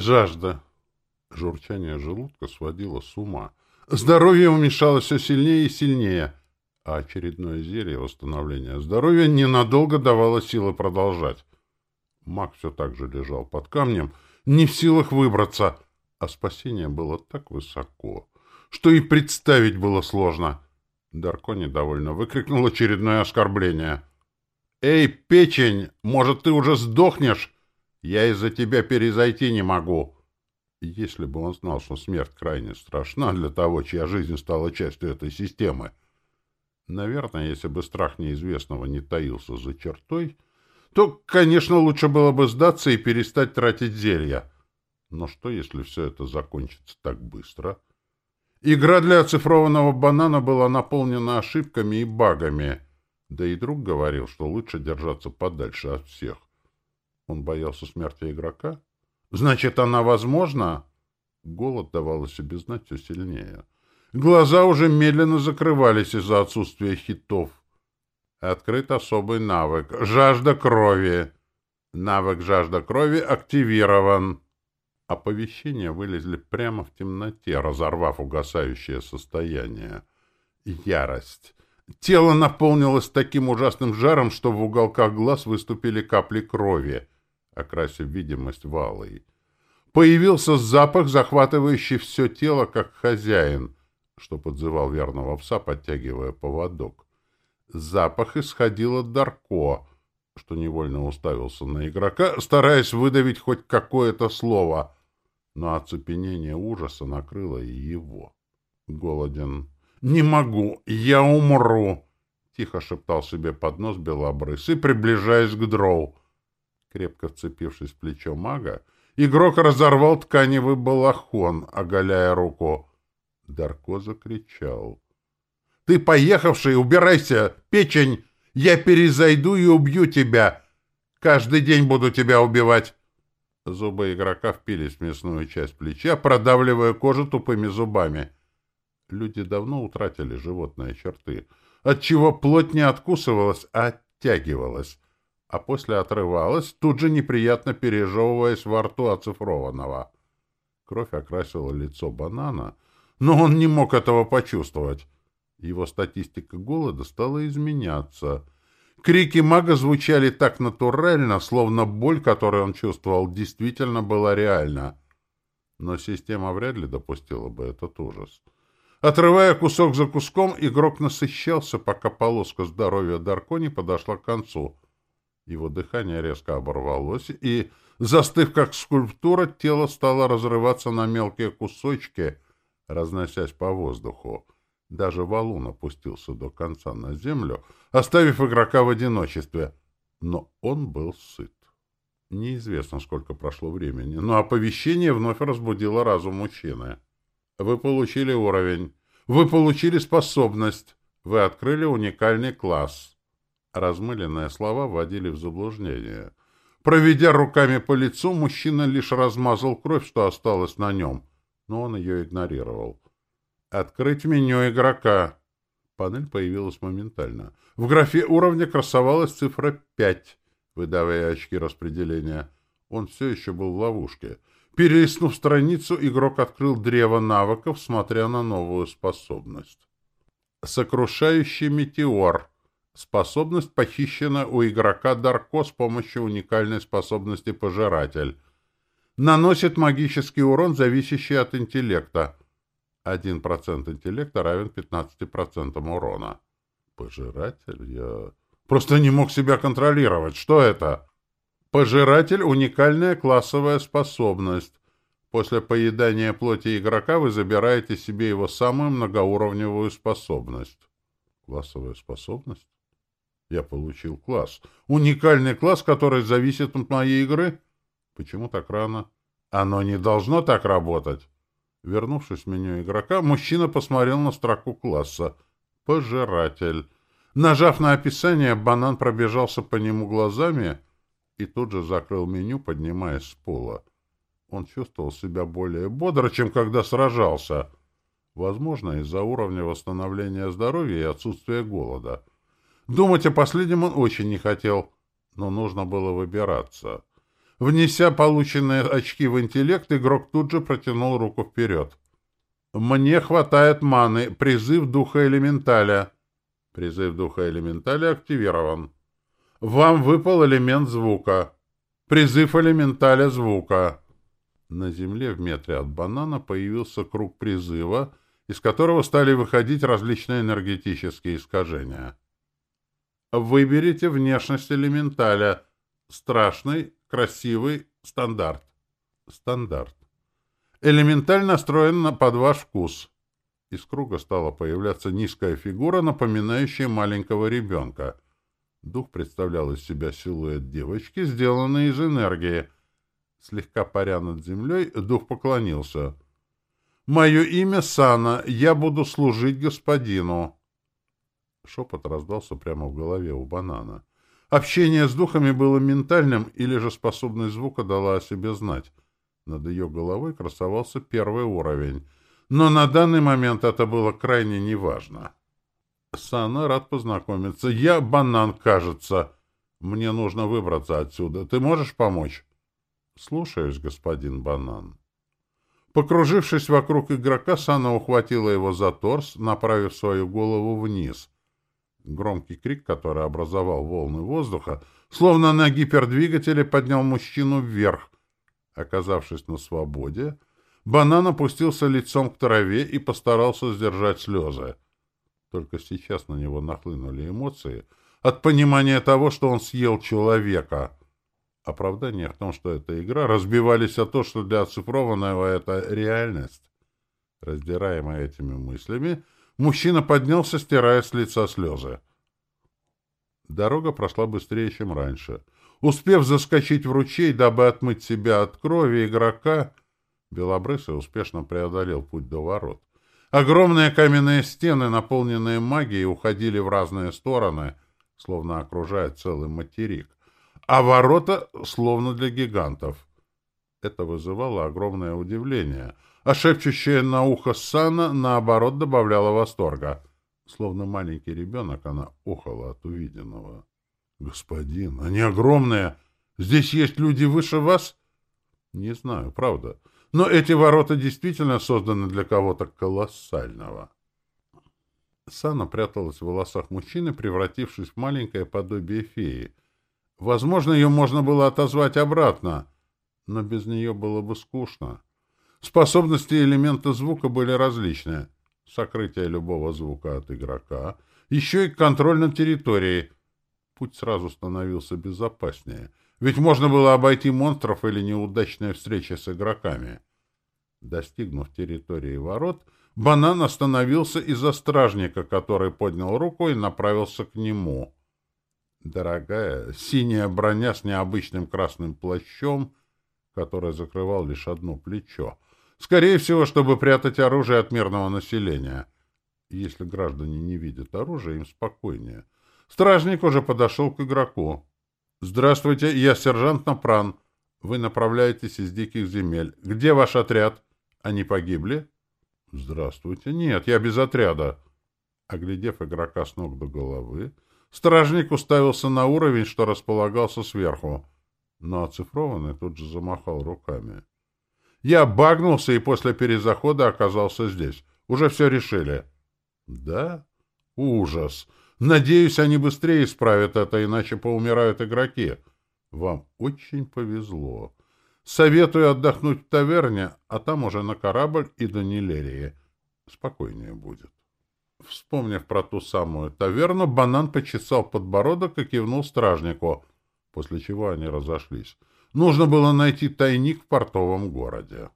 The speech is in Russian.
Жажда. Журчание желудка сводило с ума. Здоровье уменьшалось все сильнее и сильнее, а очередное зелье восстановления здоровья ненадолго давало силы продолжать. Маг все так же лежал под камнем, не в силах выбраться, а спасение было так высоко, что и представить было сложно. Дарко недовольно выкрикнул очередное оскорбление. «Эй, печень, может, ты уже сдохнешь? Я из-за тебя перезайти не могу!» Если бы он знал, что смерть крайне страшна для того, чья жизнь стала частью этой системы. Наверное, если бы страх неизвестного не таился за чертой, то, конечно, лучше было бы сдаться и перестать тратить зелья. Но что, если все это закончится так быстро? Игра для оцифрованного банана была наполнена ошибками и багами. Да и друг говорил, что лучше держаться подальше от всех. Он боялся смерти игрока? Значит, она возможна? Голод давал о себе знать все сильнее. Глаза уже медленно закрывались из-за отсутствия хитов. Открыт особый навык. Жажда крови. Навык жажда крови активирован. Оповещения вылезли прямо в темноте, разорвав угасающее состояние. Ярость. Тело наполнилось таким ужасным жаром, что в уголках глаз выступили капли крови окрасив видимость валой. Появился запах, захватывающий все тело, как хозяин, что подзывал верного пса, подтягивая поводок. Запах исходил от Дарко, что невольно уставился на игрока, стараясь выдавить хоть какое-то слово, но оцепенение ужаса накрыло и его. Голоден. «Не могу! Я умру!» — тихо шептал себе под нос белобрысый, приближаясь к дроу. Крепко вцепившись в плечо мага, игрок разорвал тканевый балахон, оголяя руку. Дарко закричал. — Ты поехавший, убирайся! Печень! Я перезайду и убью тебя! Каждый день буду тебя убивать! Зубы игрока впились в мясную часть плеча, продавливая кожу тупыми зубами. Люди давно утратили животные черты, отчего плоть не откусывалась, а оттягивалась а после отрывалась, тут же неприятно пережевываясь во рту оцифрованного. Кровь окрасила лицо банана, но он не мог этого почувствовать. Его статистика голода стала изменяться. Крики мага звучали так натурально, словно боль, которую он чувствовал, действительно была реальна. Но система вряд ли допустила бы этот ужас. Отрывая кусок за куском, игрок насыщался, пока полоска здоровья Даркони подошла к концу — его дыхание резко оборвалось, и, застыв как скульптура, тело стало разрываться на мелкие кусочки, разносясь по воздуху. Даже валун опустился до конца на землю, оставив игрока в одиночестве. Но он был сыт. Неизвестно, сколько прошло времени, но оповещение вновь разбудило разум мужчины. Вы получили уровень. Вы получили способность. Вы открыли уникальный класс. Размыленные слова вводили в заблуждение. Проведя руками по лицу, мужчина лишь размазал кровь, что осталось на нем, но он ее игнорировал. «Открыть меню игрока». Панель появилась моментально. В графе уровня красовалась цифра 5, выдавая очки распределения. Он все еще был в ловушке. Перелистнув страницу, игрок открыл древо навыков, смотря на новую способность. «Сокрушающий метеор». Способность похищена у игрока Дарко с помощью уникальной способности Пожиратель. Наносит магический урон, зависящий от интеллекта. 1% интеллекта равен 15% урона. Пожиратель? Я просто не мог себя контролировать. Что это? Пожиратель — уникальная классовая способность. После поедания плоти игрока вы забираете себе его самую многоуровневую способность. Классовая способность? Я получил класс. Уникальный класс, который зависит от моей игры? Почему так рано? Оно не должно так работать. Вернувшись в меню игрока, мужчина посмотрел на строку класса. Пожиратель. Нажав на описание, банан пробежался по нему глазами и тут же закрыл меню, поднимаясь с пола. Он чувствовал себя более бодро, чем когда сражался. Возможно, из-за уровня восстановления здоровья и отсутствия голода — Думать о последнем он очень не хотел, но нужно было выбираться. Внеся полученные очки в интеллект, игрок тут же протянул руку вперед. «Мне хватает маны. Призыв духа элементаля». Призыв духа элементаля активирован. Вам выпал элемент звука. Призыв элементаля звука. На земле в метре от банана появился круг призыва, из которого стали выходить различные энергетические искажения. Выберите внешность элементаля. Страшный, красивый, стандарт. Стандарт. Элементаль настроен на под ваш вкус. Из круга стала появляться низкая фигура, напоминающая маленького ребенка. Дух представлял из себя силуэт девочки, сделанный из энергии. Слегка паря над землей, дух поклонился. «Мое имя Сана. Я буду служить господину». Шепот раздался прямо в голове у банана. Общение с духами было ментальным, или же способность звука дала о себе знать. Над ее головой красовался первый уровень — но на данный момент это было крайне неважно. «Сана, рад познакомиться. Я банан, кажется. Мне нужно выбраться отсюда. Ты можешь помочь?» «Слушаюсь, господин банан». Покружившись вокруг игрока, Сана ухватила его за торс, направив свою голову вниз. Громкий крик, который образовал волны воздуха, словно на гипердвигателе поднял мужчину вверх. Оказавшись на свободе, Банан опустился лицом к траве и постарался сдержать слезы. Только сейчас на него нахлынули эмоции от понимания того, что он съел человека. Оправдание в том, что это игра, разбивались о то, что для оцифрованного это реальность. Раздираемый этими мыслями, мужчина поднялся, стирая с лица слезы. Дорога прошла быстрее, чем раньше. Успев заскочить в ручей, дабы отмыть себя от крови игрока, Белобрысый успешно преодолел путь до ворот. Огромные каменные стены, наполненные магией, уходили в разные стороны, словно окружая целый материк, а ворота словно для гигантов. Это вызывало огромное удивление, а шепчущая на ухо Сана, наоборот, добавляла восторга. Словно маленький ребенок, она охала от увиденного. — Господин, они огромные! Здесь есть люди выше вас? — Не знаю, правда. — но эти ворота действительно созданы для кого-то колоссального. Сана пряталась в волосах мужчины, превратившись в маленькое подобие феи. Возможно, ее можно было отозвать обратно, но без нее было бы скучно. Способности элемента звука были различные. Сокрытие любого звука от игрока, еще и контроль над территорией. Путь сразу становился безопаснее — ведь можно было обойти монстров или неудачные встречи с игроками. Достигнув территории ворот, банан остановился из-за стражника, который поднял руку и направился к нему. Дорогая синяя броня с необычным красным плащом, который закрывал лишь одно плечо. Скорее всего, чтобы прятать оружие от мирного населения. Если граждане не видят оружия, им спокойнее. Стражник уже подошел к игроку. «Здравствуйте, я сержант Напран. Вы направляетесь из диких земель. Где ваш отряд? Они погибли?» «Здравствуйте. Нет, я без отряда». Оглядев игрока с ног до головы, стражник уставился на уровень, что располагался сверху, но оцифрованный тут же замахал руками. «Я багнулся и после перезахода оказался здесь. Уже все решили». «Да? Ужас!» Надеюсь, они быстрее исправят это, иначе поумирают игроки. Вам очень повезло. Советую отдохнуть в таверне, а там уже на корабль и до Нилерии. Спокойнее будет. Вспомнив про ту самую таверну, банан почесал подбородок и кивнул стражнику, после чего они разошлись. Нужно было найти тайник в портовом городе.